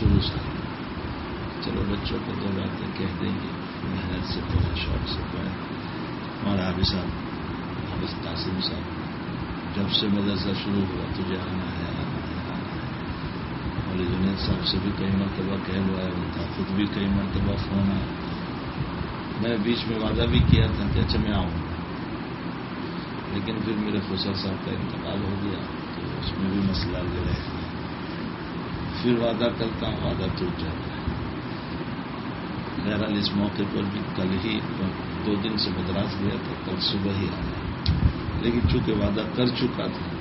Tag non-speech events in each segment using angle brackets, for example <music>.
شروع سے۔ چلو بچوں کو دو باتیں کہہ دیں گے۔ محنت سے پڑھیں، شوق سے پڑھیں۔ اور حافظ صاحب حافظ قاسم صاحب، جب سے مدرسہ شروع ہوا، تجھے آنا ہے آنا ہے آنا ہے۔ اور جنید صاحب سے بھی کئی مرتبہ کہہ ہوا ہے، ان کا خود بھی کئی مرتبہ فون آیا میں بیچ میں وعدہ بھی کیا تھا کہ اچھا میں آؤں۔ لیکن پھر میرے فسر صاحب کا انتقال ہو گیا، تو اس میں بھی مسئلہ لے رہے ہیں پھر وعدہ کرتا ہوں، وعدہ ٹوٹ جاتا ہے۔ بہرحال اس موقع پر بھی کل ہی دو دن سے مدراس گیا تھا، کل صبح ہی آیا۔ لیکن چونکہ وعدہ کر چکا تھا،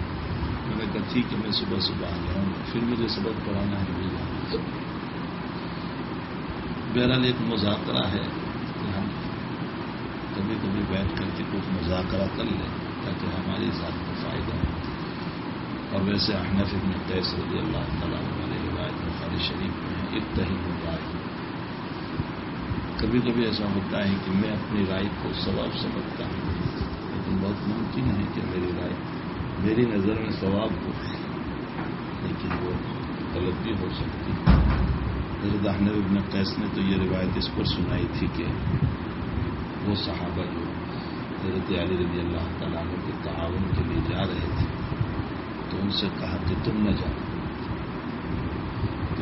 میں نے کہا تھی کہ میں صبح صبح آ جاؤں گا پھر مجھے سبق پڑھانا ہے بھی بہرحال ایک مذاکرہ ہے کبھی کبھی بیٹھ کر کے کچھ مذاکرہ کر لیں تاکہ ہماری ذات کو فائدہ ہو۔ اور ویسے احنف ابن قیس رضی اللہ تعالیٰ شریف میں ہے اتحی رائے کبھی کبھی ایسا ہوتا ہے کہ میں اپنی رائے کو ثواب سمجھتا ہوں، لیکن بہت ممکن ہے کہ میری رائے میری نظر میں ثواب ہو، لیکن وہ غلط بھی ہو سکتی حضرت احنف ابن قیس نے تو یہ روایت اس پر سنائی تھی کہ وہ صحابہ جو حضرت علی رضی اللہ تعالیٰ کے تعاون کے لیے جا رہے تھے، تو ان سے کہا کہ تم نہ جاؤ۔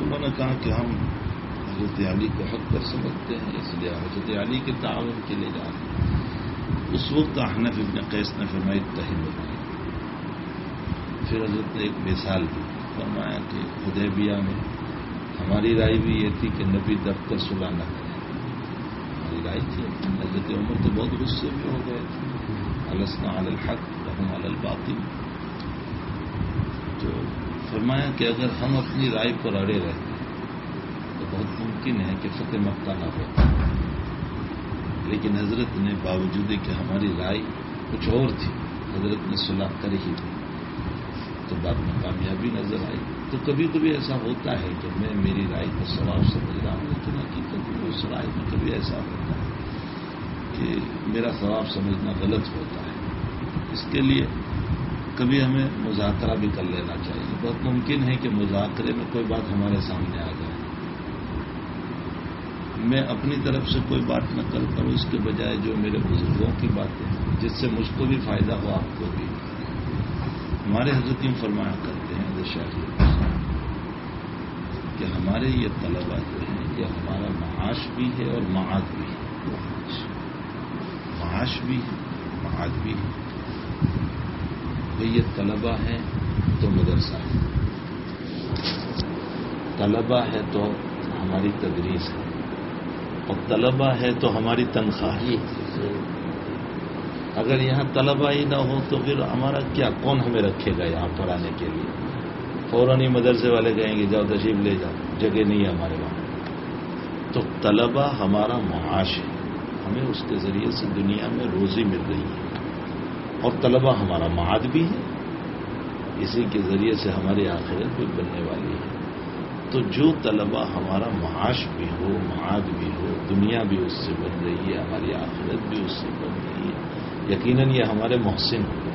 انہوں نے کہا کہ ہم حضرت علی کو حق کر سمجھتے ہیں، اس لیے حضرت علی کے تعاون کے لیے جا رہے ہیں۔ اس وقت احنف ابن قیس نے فرمائی تحمد پھر حضرت نے ایک مثال دی، فرمایا کہ حدیبیہ میں ہماری رائے بھی یہ تھی کہ نبی دفتر سلا نہ کرے رائے تھی۔ حضرت عمر تو بہت غصے بھی ہو گئے تھے۔ السنا الحق رحم الباطی تو فرمایا کہ اگر ہم اپنی رائے پر اڑے رہتے تو بہت ممکن ہے کہ فتح مکہ نہ ہوتا لیکن حضرت نے باوجود کہ ہماری رائے کچھ اور تھی، حضرت نے صلاح کر ہی دی۔ تو بعد میں کامیابی نظر آئی۔ تو کبھی کبھی ایسا ہوتا ہے کہ میں میری رائے کو ثواب سمجھ رہا ہوں لیکن حقیقت میں اس رائے میں کبھی ایسا ہوتا ہے کہ میرا ثواب سمجھنا غلط ہوتا ہے۔ اس کے لیے کبھی ہمیں مذاکرہ بھی کر لینا چاہیے۔ بہت ممکن ہے کہ مذاکرے میں کوئی بات ہمارے سامنے آ جائے۔ میں اپنی طرف سے کوئی بات نہ کر کروں اس کے بجائے جو میرے بزرگوں کی باتیں جس سے مجھ کو بھی فائدہ ہو، آپ کو بھی۔ ہمارے حضرت فرمایا کرتے ہیں جی، کہ ہمارے یہ طلبا جو ہیں، یہ ہمارا معاش بھی ہے اور معاد بھی ہے۔ معاش بھی ہے، معاد بھی ہے۔ یہ طلبا ہے تو مدرسہ ہے طلبا ہے تو ہماری تدریس ہے۔ اور طلبا ہے تو ہماری تنخواہ۔ ہی اگر یہاں طلبا ہی نہ ہو تو پھر ہمارا کیا؟ کون ہمیں رکھے گا یہاں پڑھانے کے لیے؟ فوراً ہی مدرسے والے کہیں گے، جاؤ تشریف لے جاؤ۔ جگہ نہیں ہے ہمارے وہاں۔ تو طلبا ہمارا معاش ہے۔ ہمیں اس کے ذریعے سے دنیا میں روزی مل رہی ہے۔ اور طلبا ہمارا معاد بھی ہے۔ اسی کے ذریعے سے ہماری آخرت بھی بننے والی ہے۔ تو جو طلبا ہمارا معاش بھی ہو، معاد بھی ہو، دنیا بھی اس سے بن رہی ہے، ہماری آخرت بھی اس سے بن رہی ہے۔ یقیناً یہ ہمارے محسن ہو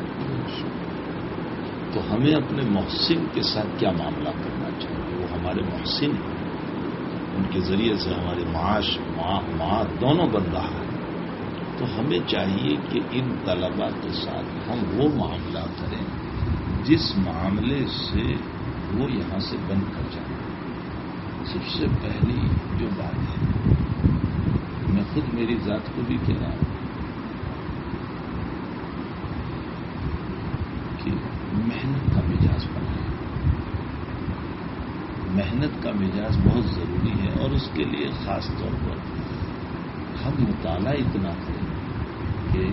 تو ہمیں اپنے محسن کے ساتھ کیا معاملہ کرنا چاہیے؟ وہ ہمارے محسن ہیں۔ ان کے ذریعے سے ہمارے معاش معاد دونوں بن رہا ہے۔ تو ہمیں چاہیے کہ ان طلبا کے ساتھ ہم وہ معاملہ کریں۔ جس معاملے سے وہ یہاں سے بن کر جائیں سب سے پہلی جو بات ہے، میں خود میری ذات کو بھی کہہ رہا ہوں کہ محنت کا مزاج بنائے۔ محنت کا مزاج بہت ضروری ہے اور اس کے لیے خاص طور پر ہم مطالعہ اتنا کریں کہ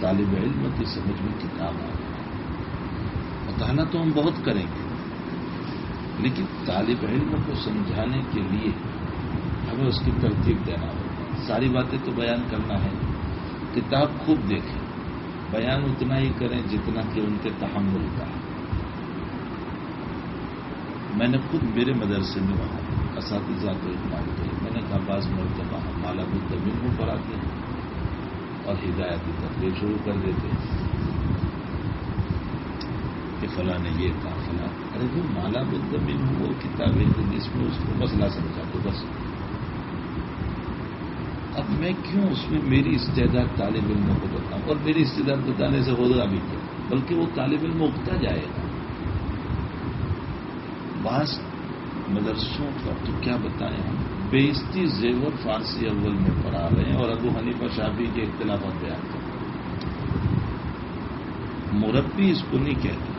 طالب علم کی سمجھ میں کتاب آ مطالعہ تو ہم بہت کریں گے۔ لیکن طالب علم کو سمجھانے کے لیے ہمیں اس کی ترتیب دینا ہوگا۔ ساری باتیں تو بیان کرنا ہے۔ کتاب خوب دیکھیں۔ بیان اتنا ہی کریں جتنا کہ ان کے تحمل کا۔ میں نے خود میرے مدرسے میں وہاں اساتذہ کو اطمینان کیا۔ میں نے کہا، بعض مرتبہ ہم مالا مدمین کو پڑھاتے ہیں اور ہدایتی تقریر شروع کر دیتے کہ فلاں نے یہ کہا فلاں۔ ارے وہ مالا بدمین وہ کتابیں جس میں اس کو مسئلہ سمجھا تو بس۔ اب میں کیوں اس میں میری استعداد طالب علموں کو بتاؤں؟ اور میری استعداد بتانے سے ہوگا بھی کیا بلکہ وہ طالب علم اگتا جائے گا۔ بعض مدرسوں کا تو کیا بتائیں ہم؟ بیشتی زیور فارسی اول میں پڑھا رہے ہیں اور ابو حنیفہ شافی کے اختلافات بیان کر مربی اس کو نہیں کہتے۔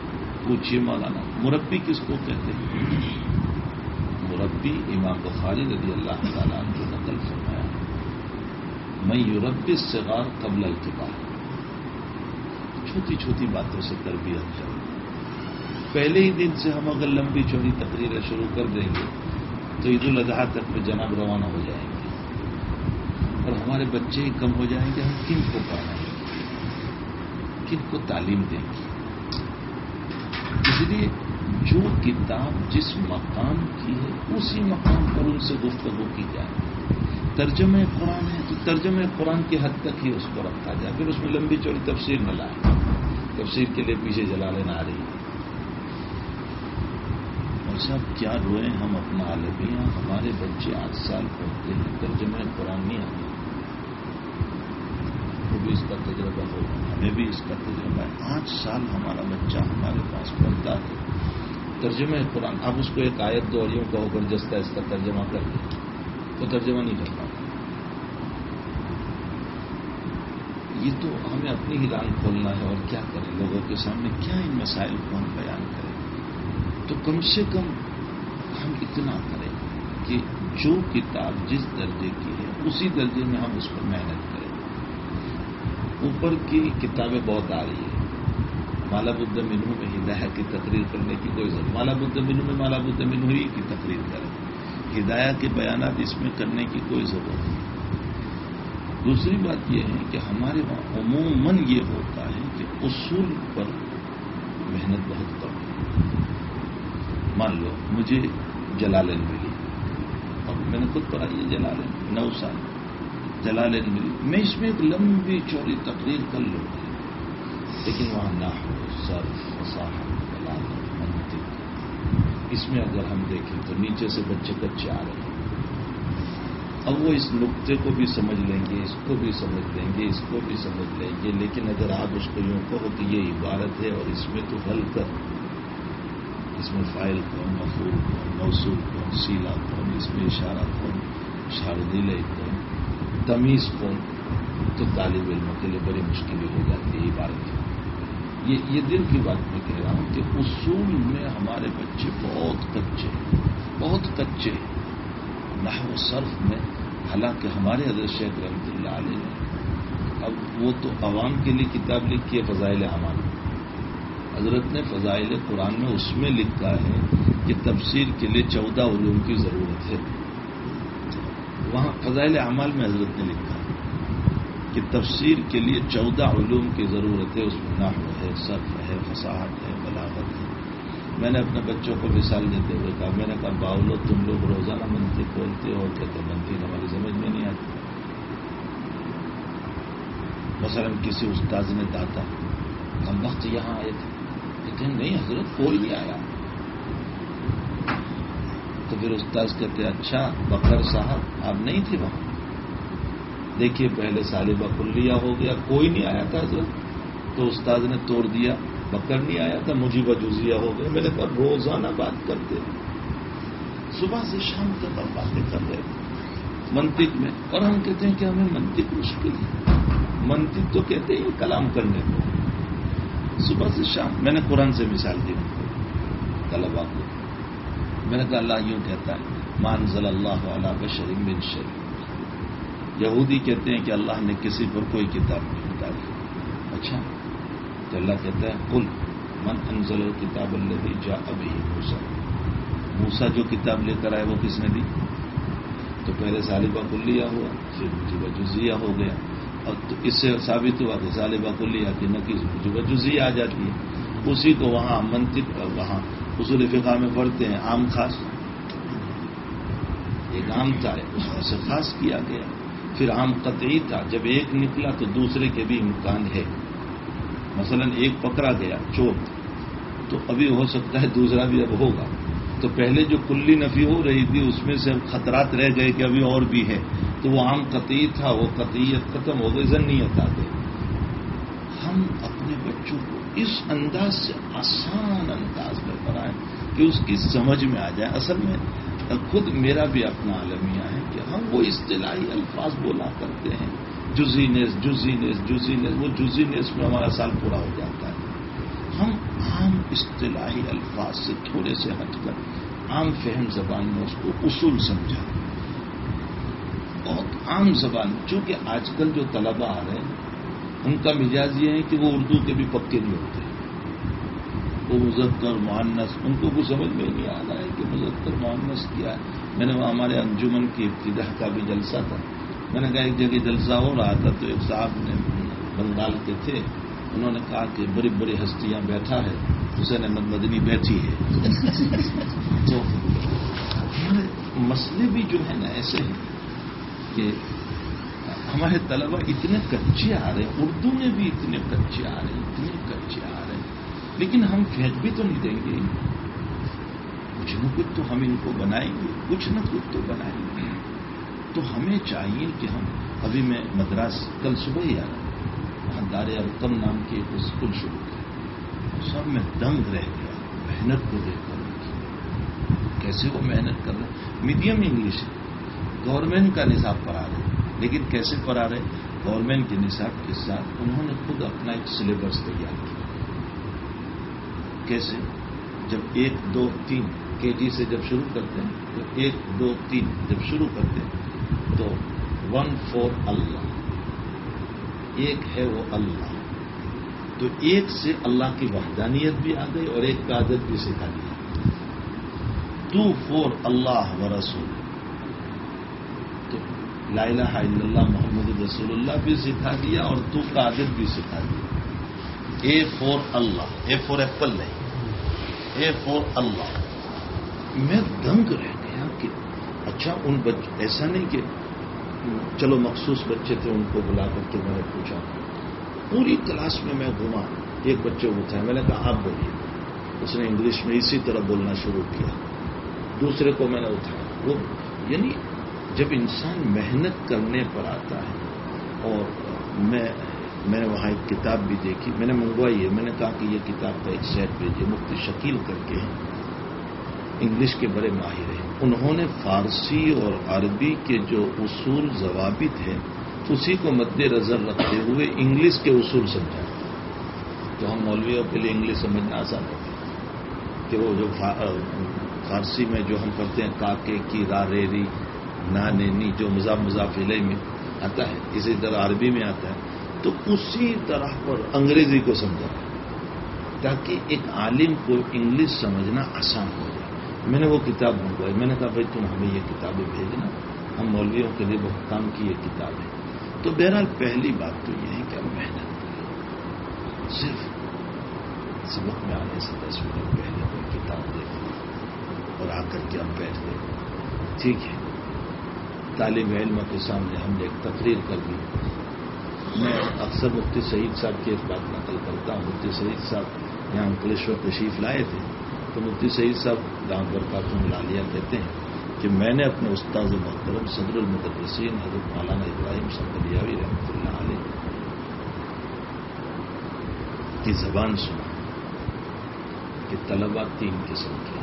پوچھیے مولانا، مربی کس کو کہتے ہیں؟ مربی امام بخاری رضی اللہ تعالیٰ نے نقل فرمایا میں یوربی سگار قبل التباہ چھوٹی چھوٹی باتوں سے تربیت کروں پہلے ہی دن سے ہم اگر لمبی چوڑی تقریریں شروع کر دیں گے، تو عید الاضحیٰ تک میں جناب روانہ ہو جائیں گے۔ اور ہمارے بچے ہی کم ہو جائیں گے، ہم کن کو پڑھائیں گے؟ کن کو تعلیم دیں گے؟ اس لیے جو کتاب جس مقام کی ہے، اسی مقام پر ان سے گفتگو کی جائے۔ ترجمہ قرآن ہے، تو ترجمہ قرآن کی حد تک ہی اس کو رکھا جائے، پھر اس میں لمبی چوڑی تفسیر نہ لائیں تفسیر کے لیے پیچھے جلا لینا آ رہی ہے صاحب، کیا روئیں ہم اپنا عالمیاں ہمارے بچے آٹھ سال پڑھتے ہیں، ترجمہ قرآن نہیں آتے بھی اس کا تجربہ ہوگا ہمیں بھی اس کا تجربہ ہے۔ آٹھ سال ہمارا بچہ ہمارے پاس پڑھتا ہے۔ ترجمہ قرآن۔ اب اس کو ایک آیت دو اور کا زبردست ہے اس کا ترجمہ کر دیں وہ ترجمہ نہیں کر پاتا۔ یہ تو ہمیں اپنی ہی ران کھولنا ہے اور کیا کریں؟ لوگوں کے سامنے کیا ان مسائل کو ہم بیان کریں؟ تو کم سے کم ہم اتنا کریں کہ جو کتاب جس درجے کی ہے، اسی درجے میں ہم اس پر محنت اوپر کی کتابیں بہت آ رہی ہیں۔ مالا بدھ مینو میں ہدایت کی تقریر کرنے کی کوئی ضرورت مالا بدھ مینو میں مالا بدھ مینو ہی کی تقریر کریں۔ ہدایات کے بیانات اس میں کرنے کی کوئی ضرورت نہیں۔ دوسری بات یہ ہے کہ ہمارے وہاں عموماً یہ ہوتا ہے کہ اصول پر محنت بہت کم ہے۔ مان لو، مجھے جلالین ملی۔ اور میں نے خود پڑھائی ہے جلالین، نو سال۔ جلالین ملی۔ میں اس میں ایک لمبی چوری تقریر کر لوں۔ گی لیکن وہاں نہ ہو، سر منطق۔ اس میں اگر ہم دیکھیں تو نیچے سے بچے کچے آ رہے ہیں۔ اب وہ اس نقطے کو بھی سمجھ لیں گے، اس کو بھی سمجھ لیں گے، اس کو بھی سمجھ لیں گے۔ لیکن اگر آپ اس کو یوں کہو کہ یہ عبارت ہے اور اس میں تو حل کر۔ اس میں فائل کون مفول کون، موصول کون سیلا کون، اس میں اشارہ کون شاردیل کون۔ تمیز کون تو طالب علموں کے لیے بڑی مشکلیں ہو جاتی ہے عبارت یہ یہ دل کی بات میں کہہ رہا ہوں کہ اصول میں ہمارے بچے بہت کچے بہت کچے نحو صرف میں، حالانکہ ہمارے حضرت شیخ رحمۃ اللہ علیہ نے اب وہ تو عوام کے لیے کتاب لکھی ہے، فضائل احمد حضرت نے فضائل قرآن میں اس میں لکھا ہے کہ تفسیر کے لیے چودہ علوم کی ضرورت ہے۔ وہاں فضائل اعمال میں حضرت نے لکھا کہ تفسیر کے لیے چودہ علوم کی ضرورت ہے اس میں نحو ہے، صرف ہے، فصاحت ہے، بلاغت ہے۔ میں نے اپنے بچوں کو مثال دیتے ہوئے کہا، میں نے کہا، باولو، تم لوگ روزانہ منتی کھولتے ہو کہتے منتی ہماری سمجھ میں نہیں آتی۔ مثلاً کسی استاذ نے داتا ہم وقت یہاں آئے تھے۔ لیکن نہیں حضرت کوئی نہیں آیا۔ تو پھر استاذ کہتے اچھا بکر صاحب، آپ نہیں تھے وہاں؟ دیکھیے، پہلے سالبہ کلیا ہو گیا، کوئی نہیں آیا تھا حضرت۔ تو استاذ نے توڑ دیا بکر نہیں آیا تھا، مجھے بجوزیہ ہو گیا۔ میں نے کہا، روزانہ بات کرتے صبح سے شام تک ہم باتیں کر رہے تھے منطق میں۔ اور ہم کہتے ہیں کہ ہمیں منطق مشکل ہے۔ منطق تو کہتے ہیں کلام کرنے کو۔ صبح سے شام، میں نے قرآن سے مثال دی۔ طلبا کو۔ میں نے کہا اللہ یوں کہتا ہے مان ضل اللہ علیہ بشریم بن شریف یہودی کہتے ہیں کہ اللہ نے کسی پر کوئی کتاب نہیں اتاری۔ اچھا تو اللہ کہتا ہے کل من انزل کتاب اللہ جا ابھی موسا موسا جو کتاب لے کر آئے وہ کس نے دی؟ تو پہلے سالبہ کلیا ہوا، پھر مجھے وجوزیہ ہو گیا۔ اور تو اس سے ثابت ہوا کہ ظالبہ کو لیا کہ نقیز جزی آ جاتی ہے۔ اسی کو وہاں منطق اور وہاں اصول فقہ میں پڑھتے ہیں، عام خاص۔ ایک عام تھا اس میں سے خاص کیا گیا۔ پھر عام قطعی تھا، جب ایک نکلا تو دوسرے کے بھی امکان ہے۔ مثلا ایک پکڑا گیا چور تو ابھی ہو سکتا ہے دوسرا بھی اب ہوگا۔ تو پہلے جو کلی نفی ہو رہی تھی، اس میں سے اب خطرات رہ گئے کہ ابھی اور بھی ہے۔ تو وہ عام قطعی تھا، وہ قطعیت ختم ہو گئی ضنیت آ گئی۔ ہم اپنے بچوں کو اس انداز سے آسان انداز کہ اس کی سمجھ میں آ جائے۔ اصل میں خود میرا بھی اپنا عالمیہ ہے کہ ہم وہ اصطلاحی الفاظ بولا کرتے ہیں۔ جزینس جزینس جزینس وہ جزینس میں ہمارا سال پورا ہو جاتا ہے۔ ہم عام اصطلاحی الفاظ سے تھوڑے سے ہٹ کر عام فہم زبان میں اس کو اصول سمجھا۔ بہت عام زبان، چونکہ آج کل جو طلبا آ رہے ہیں، ان کا مزاج یہ ہے کہ وہ اردو کے بھی پکے نہیں ہوتے۔ وہ مذکر معنس ان کو کچھ سمجھ میں نہیں آ رہا ہے کہ مذکر معنس کیا ہے۔ میں نے وہ ہمارے انجمن کی ابتدا کا بھی جلسہ تھا۔ میں نے کہا ایک جگہ جلسہ ہو رہا تھا تو ایک صاحب نے بنگال کے تھے۔ انہوں نے کہا کہ بڑی بڑی ہستیاں بیٹھا ہے حسین احمد مدنی بیٹھی ہے۔ <laughs> تو مسئلے بھی جو ہے نا ایسے ہیں کہ ہمارے طلبا اتنے کچے آ رہے ہیں، اردو میں بھی اتنے کچے آ رہے ہیں، اتنے کچے آ رہے ہیں۔ لیکن ہم پھینک بھی تو نہیں دیں گے۔ کچھ نہ کچھ تو ہم ان کو بنائیں گے، کچھ نہ کچھ تو بنائیں گے۔ تو ہمیں چاہیے کہ ہم، ابھی میں مدراس کل صبح ہی آ رہا وہاں دار ارکم نام کی ایک اسکول شروع کیا۔ سب میں دنگ رہ گیا، محنت کو دیکھ کر کیسے وہ محنت کر رہے میڈیم انگلش گورنمنٹ کا نصاب پڑھا رہے لیکن کیسے پڑھا رہے گورنمنٹ کے نصاب کے ساتھ انہوں نے خود اپنا ایک سلیبس تیار کیا۔ کیسے جب ایک، دو، تین کے جی سے جب شروع کرتے ہیں، تو ایک، دو، تین جب شروع کرتے ہیں، تو ون فور اللہ ایک ہے وہ اللہ، تو ایک سے اللہ کی وحدانیت بھی آ گئی اور ایک کا عادت بھی سکھا دیا۔ ٹو فور اللہ و رسول لا الہ الا اللہ محمد رسول اللہ بھی سکھا دیا اور تو کا عادت بھی سکھا دیا۔ A for Allah, A for apple نہیں، اے فور اللہ۔ میں دنگ رہ گیا کہ اچھا ان بچ، ایسا نہیں کہ چلو مخصوص بچے تھے، ان کو بلا کر کے میں نے پوچھا۔ پوری کلاس میں میں گھما ایک بچے کو اٹھایا میں نے کہا آپ بولیے۔ اس نے انگلش میں اسی طرح بولنا شروع کیا۔ دوسرے کو میں نے اٹھایا۔ وہ یعنی جب انسان محنت کرنے پر آتا ہے اور میں میں نے وہاں ایک کتاب بھی دیکھی، میں نے منگوائی ہے، میں نے کہا کہ یہ کتاب کا ایک سیٹ بھیجیے مفتی شکیل کر کے انگلش کے بڑے ماہر ہیں۔ انہوں نے فارسی اور عربی کے جو اصول ضوابط ہیں، اسی کو مد نظر رکھتے ہوئے انگلش کے اصول سمجھا تو ہم مولویوں کے لیے انگلش سمجھنا آسان ہوتا ہے کہ وہ جو فارسی میں جو ہم پڑھتے ہیں، کاکے کی را ریری نانی جو مضاف مضاف علیہ میں آتا ہے، اسی طرح عربی میں آتا ہے۔ تو اسی طرح پر انگریزی کو سمجھا۔ تاکہ ایک عالم کو انگلش سمجھنا آسان ہو جائے۔ میں نے وہ کتاب منگوائی۔ میں نے کہا، بھائی، تم ہمیں یہ کتابیں بھیجنا۔ ہم مولویوں کے لیے بہت کام کی یہ کتاب ہے تو بہرحال پہلی بات تو یہ ہے کہ ہم محنت کریں۔ صرف سبق میں آنے سے دس منٹ پہلے کوئی کتاب دیکھ اور آ کر کے ہم بیٹھ گئے۔ ٹھیک ہے۔ طالب علم کے سامنے ہم نے ایک تقریر کر دی۔ میں اکثر مفتی سعید صاحب کی ایک بات نقل کرتا ہوں۔ مفتی سعید صاحب یہاں انکلیشور تشریف لائے تھے۔ تو مفتی سعید صاحب گاؤں پر خاتون لالیہ کہتے ہیں کہ میں نے اپنے استاد محترم صدر المدرسین حضرت مولانا ابراہیم سمبلیاوی رحمۃ اللہ علیہ کی زبان سنا کہ طلبا تین قسم کے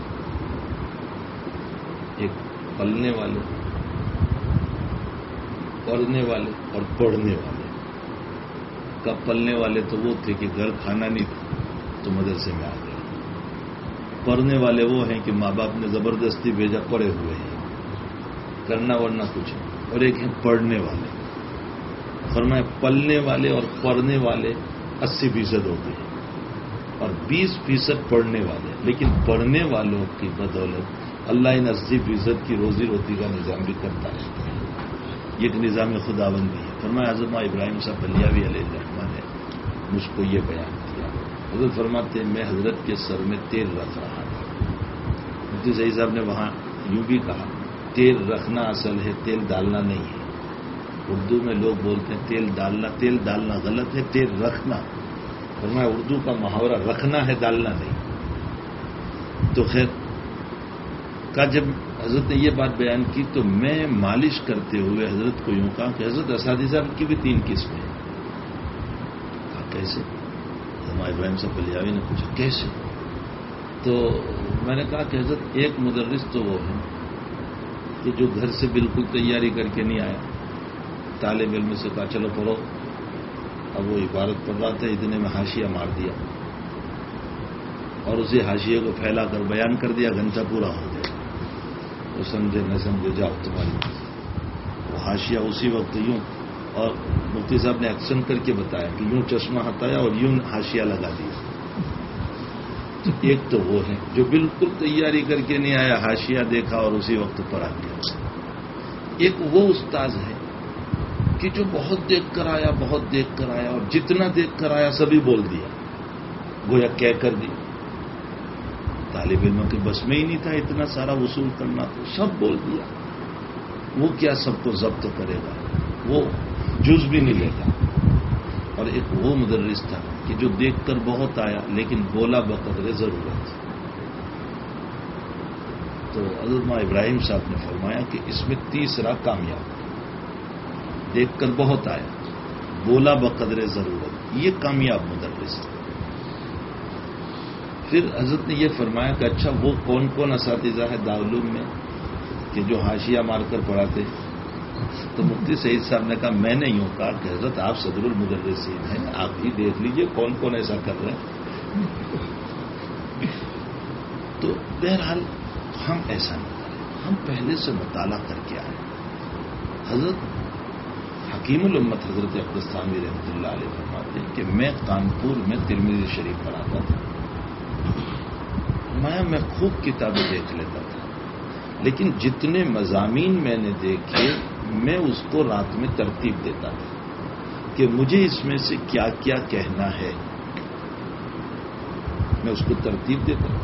ایک پلنے والے، پڑھنے والے اور پڑھنے والے۔ کب پلنے والے تو وہ تھے کہ گھر کھانا نہیں تھا، تو مدرسے میں آ گئے۔ پڑھنے والے وہ ہیں کہ ماں باپ نے زبردستی بھیجا پڑے ہوئے ہیں۔ کرنا ورنہ کچھ اور ایک ہیں پڑھنے والے۔ فرمائے پلنے والے اور پڑھنے والے اسی فیصد ہوتے ہیں۔ اور بیس فیصد پڑھنے والے۔ لیکن پڑھنے والوں کی بدولت اللہ ان اسی فیصد کی روزی روٹی کا نظام بھی کرتا رہتا ہے۔ یہ ایک نظام خدا بندی ہے۔ فرمایا اعظمہ ابراہیم صاحب بلیاوی علیہ الرحمان نے مجھ کو یہ بیان کیا۔ حضرت فرماتے میں حضرت کے سر میں تیل رکھ رہا تھا۔ مفتی صحیح صاحب نے وہاں یوں بھی کہا، تیل رکھنا اصل ہے، تیل ڈالنا نہیں ہے۔ اردو میں لوگ بولتے ہیں، تیل ڈالنا تیل ڈالنا غلط ہے، تیل رکھنا۔ فرمایا اردو کا محاورہ رکھنا ہے، ڈالنا نہیں۔ تو خیر، کا جب حضرت نے یہ بات بیان کی تو میں مالش کرتے ہوئے حضرت کو یوں کہا کہ حضرت اساتذہ کی بھی تین قسمیں کہا، کیسے؟ ہمارے ابراہیم صاحب بلیاوی نے پوچھا، کیسے؟ تو میں نے کہا کہ حضرت ایک مدرس تو وہ ہے کہ جو گھر سے بالکل تیاری کر کے نہیں آیا طالب علم سے کہا، چلو پڑھو۔ اب وہ عبارت پڑھ رہا تھا، اتنے میں ہاشیہ مار دیا۔ اور اسی حاشیے کو پھیلا کر بیان کر دیا، گھنٹہ پورا ہو گیا۔ وہ سمجھے نہ سمجھے جاؤ تمہاری وہ حاشیہ اسی وقت یوں، اور مفتی صاحب نے ایکشن کر کے بتایا کہ یوں چشمہ ہٹایا اور یوں حاشیہ لگا دیا۔ ایک تو وہ ہے جو بالکل تیاری کر کے نہیں آیا، حاشیہ دیکھا اور اسی وقت پر آ گیا۔ ایک وہ استاذ ہے کہ جو بہت دیکھ کر آیا، بہت دیکھ کر آیا اور جتنا دیکھ کر آیا، سبھی بول دیا۔ گویا کہہ کر دیا۔ طالب علموں کے بس میں ہی نہیں تھا، اتنا سارا وصول کرنا تو سب بول دیا۔ وہ کیا سب کو ضبط کرے گا؟ وہ جز بھی نہیں لے گا۔ اور ایک وہ مدرس تھا کہ جو دیکھ کر بہت آیا، لیکن بولا بقدر ضرورت۔ تو علما ابراہیم صاحب نے فرمایا کہ اس میں تیسرا کامیاب۔ دیکھ کر بہت آیا۔ بولا بقدر ضرورت۔ یہ کامیاب مدرس۔ پھر حضرت نے یہ فرمایا کہ اچھا وہ کون کون اساتذہ ہے دارالعلوم میں کہ جو حاشیہ مار کر پڑھاتے تو مفتی سعید صاحب نے کہا، میں نے یوں کہا کہ حضرت آپ صدر المدرسین ہیں، آپ ہی دیکھ لیجیے کون کون ایسا کر رہے ہیں۔ تو بہرحال ہم ایسا نہیں کریں، ہم پہلے سے مطالعہ کر کے آئے حضرت حکیم الامت حضرت عبدالستانوی رحمۃ اللہ علیہ فرماتے ہیں کہ میں کانپور میں ترمیز شریف پڑھاتا تھا۔ میں میں خوب کتابیں دیکھ لیتا تھا۔ لیکن جتنے مضامین میں نے دیکھے، میں اس کو رات میں ترتیب دیتا تھا کہ مجھے اس میں سے کیا کیا کہنا ہے۔ میں اس کو ترتیب دیتا ہوں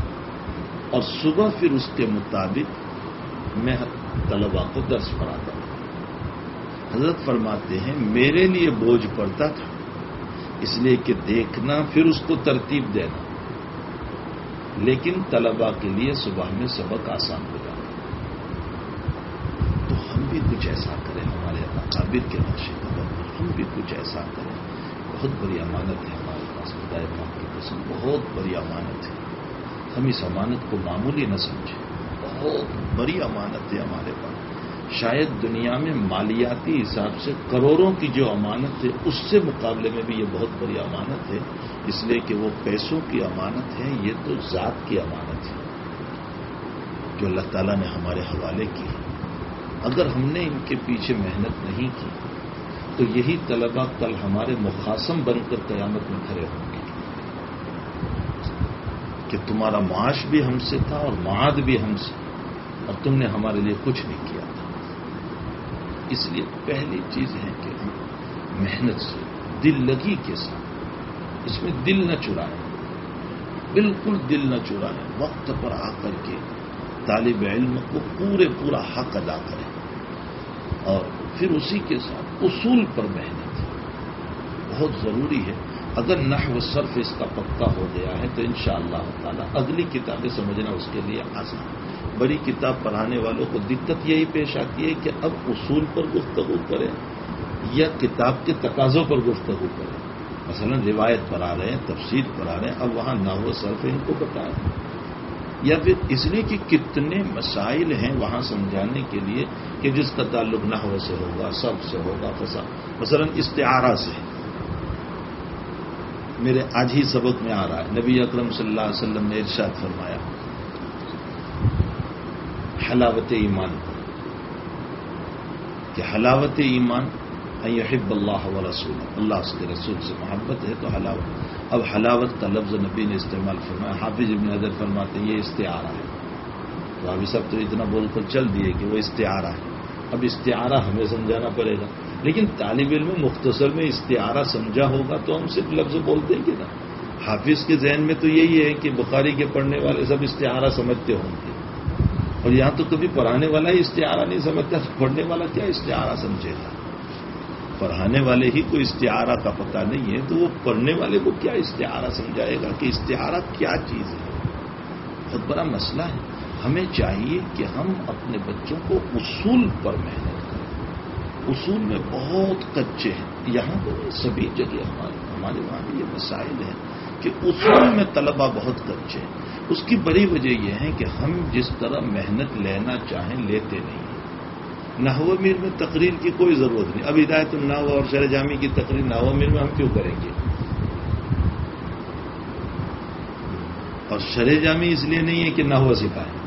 اور صبح پھر اس کے مطابق میں طلبا کو درس پڑھاتا تھا۔ حضرت فرماتے ہیں، میرے لیے بوجھ پڑتا تھا، اس لیے کہ دیکھنا، پھر اس کو ترتیب دینا۔ لیکن طلبا کے لیے صبح میں سبق آسان ہو جاتا تو ہم بھی کچھ ایسا کریں ہمارے اقابر کے نقشے قدم پر۔ ہم بھی کچھ ایسا کریں۔ بہت بڑی امانت ہے ہمارے پاس خدا پاک کی قسم، بہت بڑی امانت ہے۔ ہم اس امانت کو معمولی نہ سمجھیں۔ بہت بڑی امانت ہے ہمارے پاس۔ شاید دنیا میں مالیاتی حساب سے کروڑوں کی جو امانت ہے، اس سے مقابلے میں بھی یہ بہت بڑی امانت ہے۔ اس لیے کہ وہ پیسوں کی امانت ہے، یہ تو ذات کی امانت ہے، جو اللہ تعالیٰ نے ہمارے حوالے کی اگر ہم نے ان کے پیچھے محنت نہیں کی، تو یہی طلبا کل ہمارے مخاسم بن کر قیامت میں کھڑے ہوں گے۔ کہ تمہارا معاش بھی ہم سے تھا اور معاد بھی ہم سے، اور تم نے ہمارے لیے کچھ نہیں کیا۔ اس لیے پہلی چیز ہے کہ ہم محنت سے، دل لگی کے ساتھ، اس میں دل نہ چرائیں بالکل دل نہ چرائیں وقت پر آ کر کے طالب علم کو پورے پورا حق ادا کریں اور پھر اسی کے ساتھ اصول پر محنت۔ بہت ضروری ہے۔ اگر نحو صرف اس کا پکا ہو گیا ہے تو انشاءاللہ اللہ تعالیٰ اگلی کتابیں سمجھنا اس کے لیے آسان ہے۔ بڑی کتاب پڑھانے والوں کو دقت یہی پیش آتی ہے کہ اب اصول پر گفتگو کریں یا کتاب کے تقاضوں پر گفتگو کریں۔ مثلا روایت پر آ رہے ہیں تفصیل پر آ رہے ہیں، اب وہاں نہ صرف ان کو بتائیں۔ یا پھر اس لیے کہ کتنے مسائل ہیں وہاں سمجھانے کے لیے کہ جس کا تعلق نہ ہو سے ہوگا سب سے ہوگا، فسا۔ مثلا استعارہ سے۔ میرے آج ہی سبق میں آ رہا ہے۔ نبی اکرم صلی اللہ علیہ وسلم نے ارشاد فرمایا حلاوت ایمان. کہ حلاوت ایمان یحب اللہ و رسول اللہ اس کے رسول سے محبت ہے تو حلاوت. اب حلاوت کا لفظ نبی نے استعمال فرمایا. حافظ ابن حضر فرماتے یہ استعارہ ہے. تو ابھی سب تو اتنا بول کر چل دیے کہ وہ استعارہ ہے. اب استعارہ ہمیں سمجھانا پڑے گا. لیکن طالب علم مختصر میں استعارہ سمجھا ہوگا تو ہم صرف لفظ بول دیں گے نا. حافظ کے ذہن میں تو یہی ہے کہ بخاری کے پڑھنے والے سب استعارہ سمجھتے ہوں گے. اور یہاں تو کبھی پڑھانے والا ہی استعارہ نہیں سمجھتا، پڑھنے والا کیا استعارہ سمجھے گا؟ پڑھانے والے ہی کو استعارہ کا پتہ نہیں ہے، تو وہ پڑھنے والے کو کیا استعارہ سمجھائے گا کہ استعارہ کیا چیز ہے؟ بہت بڑا مسئلہ ہے۔ ہمیں چاہیے کہ ہم اپنے بچوں کو اصول پر محنت کریں۔ اصول میں بہت کچے ہیں۔ یہاں تو سبھی جگہ ہمارے ہمارے وہاں بھی یہ مسائل ہیں کہ اصول میں طلبہ بہت کچے ہیں۔ اس کی بڑی وجہ یہ ہے کہ ہم جس طرح محنت لینا چاہیں لیتے نہیں نحو میر میں تقریر کی کوئی ضرورت نہیں۔ اب ہدایت النحو اور شر جامی کی تقریر نحو میر میں ہم کیوں کریں گے؟ اور شرح جامی اس لیے نہیں ہے کہ نحو سکھائیں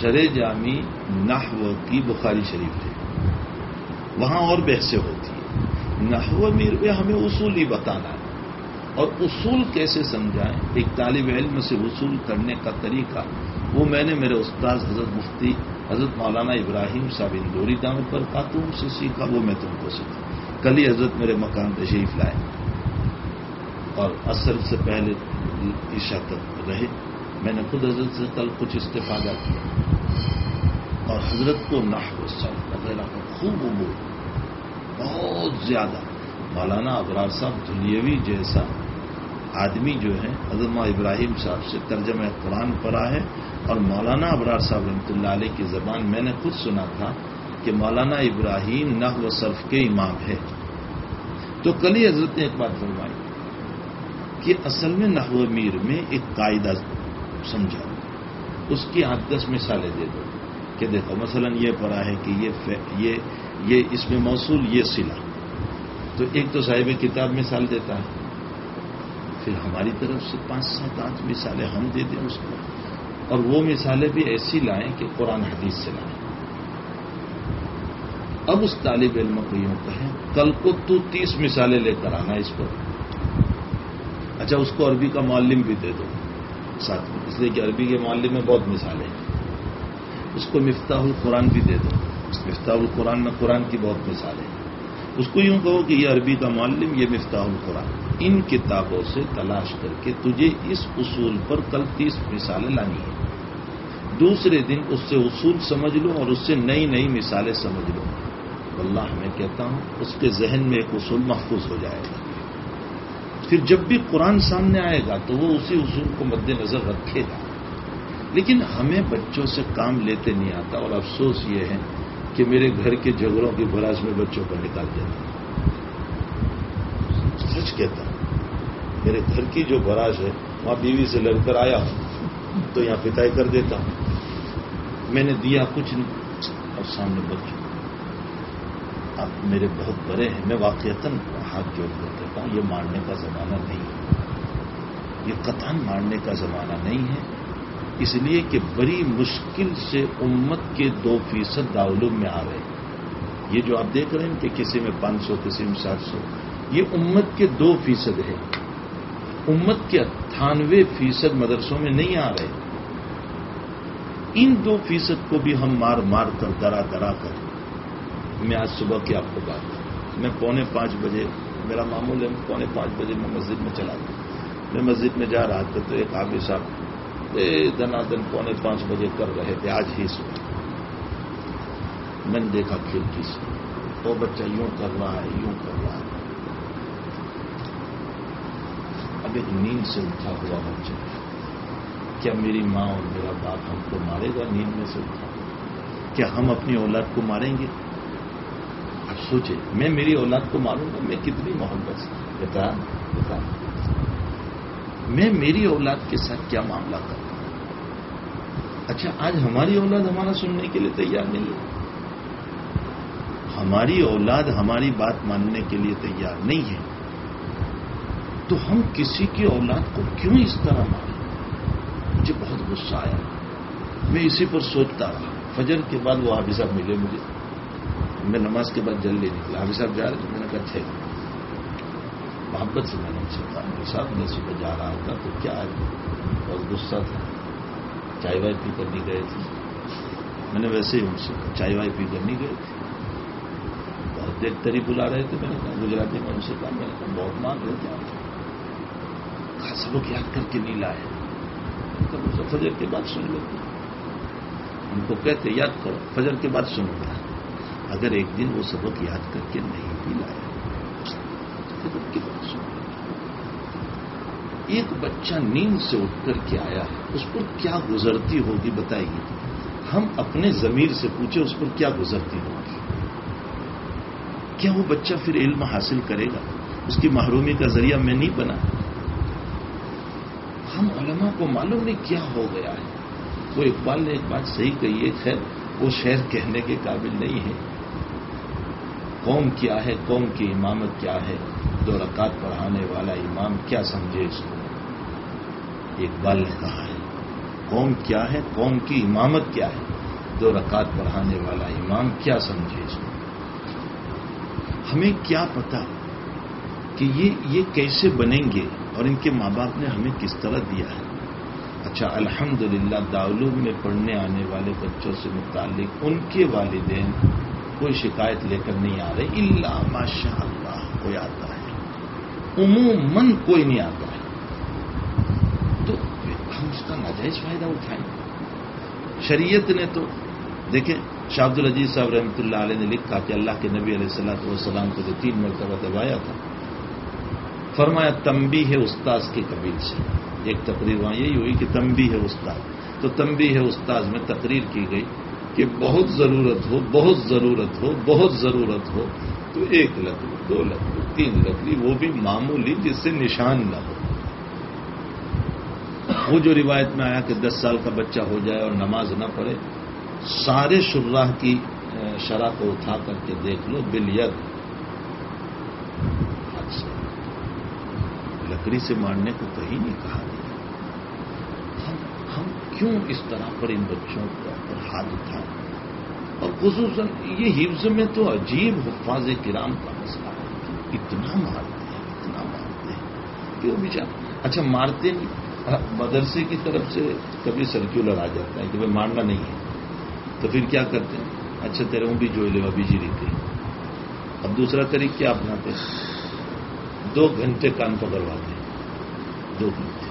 شرح جامی نحو کی بخاری شریف ہے۔ وہاں اور بحثیں ہوتی ہیں۔ نحو میر میں ہمیں اصول ہی بتانا ہے۔ اور اصول کیسے سمجھائیں؟ ایک طالب علم سے اصول کرنے کا طریقہ۔ وہ میں نے میرے استاد حضرت مفتی حضرت مولانا ابراہیم صاحب اندوری دامت پر خاتون سے سیکھا، وہ میں تم کو سیکھا کل ہی حضرت میرے مکان تشریف لائے۔ اور اثر سے پہلے عشا تک رہے۔ میں نے خود حضرت سے کل کچھ استفادہ کیا۔ اور حضرت کو نحو سب وغیرہ کا خوب عبور بہت زیادہ مولانا ابرار صاحب دنیاوی جیسا آدمی جو ہے حضرت ابراہیم صاحب سے ترجمہ قرآن پڑھا ہے اور مولانا ابرار صاحب رحمۃ اللہ علیہ کی زبان میں نے خود سنا تھا کہ مولانا ابراہیم نہ و صرف کے امام ہے۔ تو کل ہی حضرت نے ایک بات فرمائی کہ اصل میں نحو میر میں ایک قاعدہ سمجھا۔ اس کی آٹھ دس مثالیں دے دو کہ دیکھو مثلا یہ پڑھا ہے کہ یہ یہ, یہ اس میں موصول یہ سلا تو ایک تو صاحب کتاب مثال دیتا ہے۔ پھر ہماری طرف سے پانچ سات آٹھ مثالیں ہم دے دیں اس کو۔ اور وہ مثالیں بھی ایسی لائیں کہ قرآن حدیث سے لائیں۔ اب اس طالب علم کو یوں کہیں، کل کو تو تیس مثالیں لے کر آنا اس پر۔ اچھا اس کو عربی کا معلم بھی دے دو۔ ساتھ میں، اس لیے کہ عربی کے معلم میں بہت مثالیں ہیں۔ اس کو مفتاح القرآن بھی دے دو۔ مفتاح القرآن میں قرآن کی بہت مثالیں ہیں۔ اس کو یوں کہو کہ یہ عربی کا معلم، یہ مفتاح القرآن۔ ان کتابوں سے تلاش کر کے تجھے اس اصول پر کل تیس مثالیں لانی ہیں۔ دوسرے دن اس سے اصول سمجھ لو اور اس سے نئی نئی مثالیں سمجھ لو اللہ میں کہتا ہوں، اس کے ذہن میں ایک اصول محفوظ ہو جائے گا۔ پھر جب بھی قرآن سامنے آئے گا تو وہ اسی اصول کو مد نظر رکھے گا۔ لیکن ہمیں بچوں سے کام لیتے نہیں آتا اور افسوس یہ ہے کہ میرے گھر کے جھگڑوں کی براش میں بچوں کو نکال دیتا سچ کہتا ہوں، میرے گھر کی جو براش ہے، وہاں بیوی سے لڑ کر آیا ہوں، تو یہاں پتائی کر دیتا ہوں۔ میں نے دیا کچھ نہیں اور سامنے بچوں اب میرے بہت بڑے ہیں، میں واقعات ہاتھ جوڑ کر کہتا ہوں، یہ مارنے کا زمانہ نہیں ہے۔ یہ قطن مارنے کا زمانہ نہیں ہے۔ اس لیے کہ بڑی مشکل سے امت کے دو فیصد داولوم میں آ رہے ہیں یہ جو آپ دیکھ رہے ہیں کہ کسی میں پانچ سو، کسی میں سات سو، یہ امت کے دو فیصد ہے امت کے اٹھانوے فیصد مدرسوں میں نہیں آ رہے۔ ان دو فیصد کو بھی ہم مار مار کر، درا درا کر۔ میں آج صبح کی آپ کو بات کروں میں پونے پانچ بجے، میرا معمول ہے، پونے پانچ بجے میں مسجد میں چلا گیا۔ میں مسجد میں جا رہا تھا تو ایک آگے صاحب دنا دن پونے پانچ بجے کر رہے تھے، آج ہی سے میں نے دیکھا کھڑکی سے وہ بچہ یوں کر رہا ہے، یوں کر رہا ہے۔ اب ایک نیند سے اٹھا ہوا بچہ۔ کیا میری ماں اور میرا باپ ہم کو مارے گا نیند میں سے اٹھا؟ کیا ہم اپنی اولاد کو ماریں گے؟ اب سوچے میں میری اولاد کو ماروں گا؟ میں کتنی محبت سے۔ بتا بتا میں میری اولاد کے ساتھ کیا معاملہ کرتا ہوں اچھا آج ہماری اولاد ہمارا سننے کے لیے تیار نہیں ہے۔ ہماری اولاد ہماری بات ماننے کے لیے تیار نہیں ہے۔ تو ہم کسی کی اولاد کو کیوں اس طرح ماریں مجھے بہت غصہ آیا۔ میں اسی پر سوچتا رہا۔ فجر کے بعد وہ حافظ صاحب ملے مجھے۔ میں نماز کے بعد جلدی نکلا۔ حافظ صاحب جا رہے تو میں نے کہا ٹھیک محبت سے میں نے کہا، میرے ساتھ میں صبح جا رہا تھا، تو کیا ہے؟ بہت غصہ تھا۔ چائے وائے پی کر نہیں گئے تھے۔ میں نے ویسے ہی ان سے چائے وائے پی کر نہیں گئے تھے۔ بہت دیر تری بلا رہے تھے، میں نے کہا، گجراتی میں ان سے کہا، میں نے کہا، بہت مانگ رہے تھے آپ۔ سبق یاد کر کے نہیں لائے۔ تو فجر کے بعد سن لیتے ان کو کہتے، یاد کرو، فجر کے بعد سنو۔ گا اگر ایک دن وہ سبق یاد کر کے نہیں بھی لایا ایک بچہ نیند سے اٹھ کر کے آیا ہے اس پر کیا گزرتی ہوگی بتائیے؟ ہم اپنے ضمیر سے پوچھے اس پر کیا گزرتی ہوگی؟ کیا وہ بچہ پھر علم حاصل کرے گا؟ اس کی محرومی کا ذریعہ میں نہیں بنا۔ ہم علماء کو معلوم نہیں کیا ہو گیا ہے۔ وہ اقبال نے ایک بات صحیح کہی ہے، خیر، وہ شہر کہنے کے قابل نہیں ہے۔ قوم کیا ہے؟ قوم کی امامت کیا ہے؟ دو رکعت پڑھانے والا امام کیا سمجھے اس کو؟ اقبال نے کہا ہے۔ قوم کیا ہے؟ قوم کی امامت کیا ہے؟ دو رکعت پڑھانے والا امام کیا سمجھے اس کو؟ ہمیں کیا پتا کہ یہ یہ کیسے بنیں گے اور ان کے ماں باپ نے ہمیں کس طرح دیا ہے؟ اچھا الحمد للہ داولوم میں پڑھنے آنے والے بچوں سے متعلق ان کے والدین کوئی شکایت لے کر نہیں آ رہے اللہ ماشاء اللہ کوئی آتا ہے۔ عموماً کوئی نہیں آتا ہے۔ تو ہم اس کا ناجائز فائدہ اٹھائیں شریعت نے تو دیکھیں شاہد العزیز صاحب رحمۃ اللہ علیہ نے لکھا کہ اللہ کے نبی علیہ السلط والسلام کو جو تین مرتبہ دبایا تھا، فرمایا تمبی ہے استاذ کے قبیل سے۔ ایک تقریر وہاں یہی ہوئی کہ تمبی ہے استاد تو تمبی ہے استاذ میں تقریر کی گئی کہ بہت ضرورت ہو، بہت ضرورت ہو، بہت ضرورت ہو، تو ایک لکڑی دو لکڑی تین لکڑی وہ بھی معمولی جس سے نشان نہ ہو۔ وہ جو روایت میں آیا کہ دس سال کا بچہ ہو جائے اور نماز نہ پڑھے، سارے شراہ کی شرح کو اٹھا کر کے دیکھ لو بل ید لکڑی سے مارنے کو کہیں نہیں کہا گیا۔ ہم ہم کیوں اس طرح پر ان بچوں پر ہاتھ اٹھا اور خصوصاً یہ حفظ میں تو عجیب حفاظ کرام کا مسئلہ اتنا مارتے ہیں، اتنا مارتے ہیں کہ وہ بچار اچھا مارتے نہیں مدرسے کی طرف سے کبھی سرکولر آ جاتا ہے کہ بھائی مارنا نہیں ہے۔ تو پھر کیا کرتے ہیں؟ اچھا تیرے ہوں بھی جو لے، ابھی جی رہتے اب دوسرا طریقہ کیا اپناتے ہیں؟ دو گھنٹے کان پکڑواتے ہیں۔ دو گھنٹے۔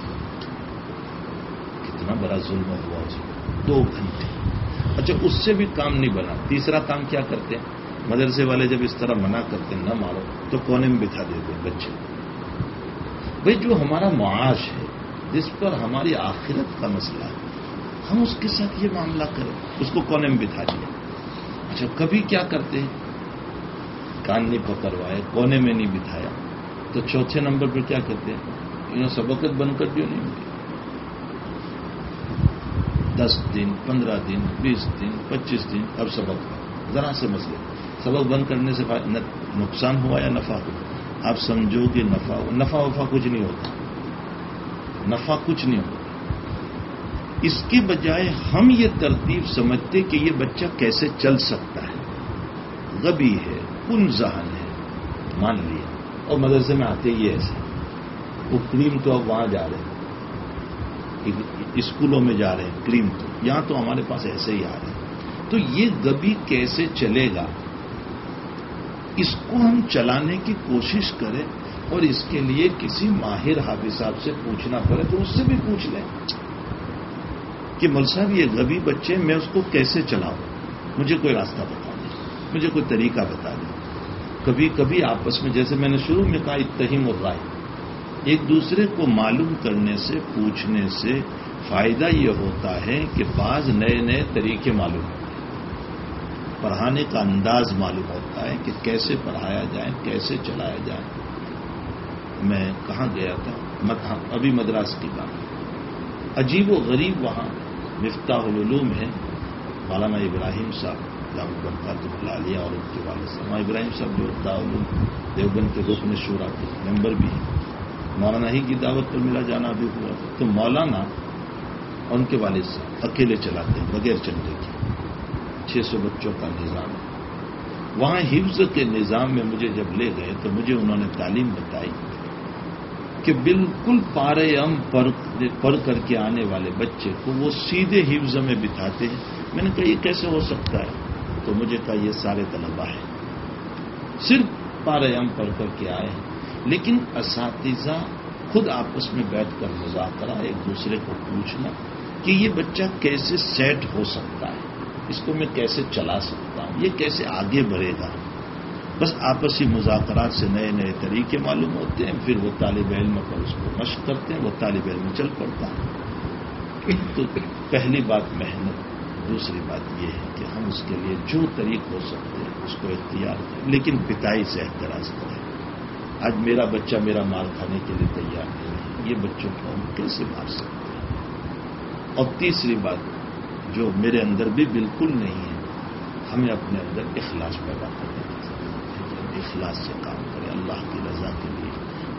کتنا بڑا ظلم ہوا اس دو گھنٹے۔ اچھا اس سے بھی کام نہیں بنا۔ تیسرا کام کیا کرتے ہیں؟ مدرسے والے جب اس طرح منع کرتے ہیں، نہ مارو، تو کونے میں بٹھا دیتے ہیں بچے۔ بھائی جو ہمارا معاش ہے، جس پر ہماری آخرت کا مسئلہ ہے، ہم اس کے ساتھ یہ معاملہ کریں۔ اس کو کونے میں بٹھا دیا۔ اچھا کبھی کیا کرتے کان نہیں پکڑوائے، کونے میں نہیں بٹھایا۔ تو چوتھے نمبر پہ کیا کرتے ہیں؟ انہوں سبقت بند کر دیو نہیں ہوگی دس دن، پندرہ دن، بیس دن، پچیس دن، اب سبق۔ ذرا سے مسئلے سبق بند کرنے سے نقصان ہوا یا نفع ہوا؟ آپ سمجھو کہ نفع نفع وفا کچھ نہیں ہوتا۔ نفع کچھ نہیں ہوتا۔ اس کے بجائے ہم یہ ترتیب سمجھتے کہ یہ بچہ کیسے چل سکتا ہے۔ غبی ہے، کن ذہن ہے۔ مان لیا۔ اور مدرسے میں آتے ہی ایسے۔ وہ کریم تو اب وہاں جا رہے ہیں۔ اسکولوں میں جا رہے ہیں۔ کریم تو۔ یہاں تو ہمارے پاس ایسے ہی آ رہے ہیں۔ تو یہ گبی کیسے چلے گا؟ اس کو ہم چلانے کی کوشش کریں اور اس کے لیے کسی ماہر حافظ صاحب سے پوچھنا پڑے تو اس سے بھی پوچھ لیں کہ مل صاحب، یہ غبی بچے میں اس کو کیسے چلاؤں؟ مجھے کوئی راستہ بتا دیں، مجھے کوئی طریقہ بتا دیں۔ کبھی کبھی آپس میں، جیسے میں نے شروع میں کہا، اتہیم اور رائے ایک دوسرے کو معلوم کرنے سے، پوچھنے سے فائدہ یہ ہوتا ہے کہ بعض نئے نئے طریقے معلوم ہیں پڑھانے کا انداز معلوم ہوتا ہے کہ کیسے پڑھایا جائے، کیسے چلایا جائے۔ میں کہاں گیا تھا؟ ہاں، ابھی مدراس کی بات۔ عجیب و غریب وہاں مفتاح العلوم ہے۔ مولانا ابراہیم صاحب اللہ علیہ اور ان کے والد صاحب۔ ابراہیم صاحب جو داعلوم دیوبند کے رکن شورا کے ممبر بھی ہیں۔ مولانا ہی کی دعوت پر ملا جانا بھی ہوا۔ تھا تو مولانا اور ان کے والد صاحب اکیلے چلاتے ہیں، بغیر چندے۔ چھ سو بچوں کا نظام۔ ہے وہاں حفظ کے نظام میں مجھے جب لے گئے تو مجھے انہوں نے تعلیم بتائی کہ بالکل پارے ام پڑھ کر کے آنے والے بچے کو وہ سیدھے حفظ میں بتاتے ہیں۔ میں نے کہا، یہ کیسے ہو سکتا ہے؟ تو مجھے کہا، یہ سارے طلبا ہیں۔ صرف پارے ام پڑھ کر کے آئے ہیں۔ لیکن اساتذہ خود آپس میں بیٹھ کر مذاکرہ، ایک دوسرے کو پوچھنا کہ یہ بچہ کیسے سیٹ ہو سکتا ہے؟ اس کو میں کیسے چلا سکتا ہوں؟ یہ کیسے آگے بڑھے گا؟ بس آپسی مذاکرات سے نئے نئے طریقے معلوم ہوتے ہیں، پھر وہ طالب علم پر اس کو مشق کرتے ہیں، وہ طالب علم چل پڑتا ہے۔ تو پہلی بات محنت، دوسری بات یہ ہے کہ ہم اس کے لیے جو طریق ہو سکتے ہیں، اس کو اختیار کریں، لیکن پتائی سے احتراج کریں۔ آج میرا بچہ میرا مار کھانے کے لیے تیار نہیں ہے، یہ بچوں کو ہم کیسے مار سکتے ہیں؟ اور تیسری بات جو میرے اندر بھی بالکل نہیں ہے، ہمیں اپنے اندر اخلاص پیدا کرنے کی اخلاص سے کام کریں اللہ کی رضا کے لیے۔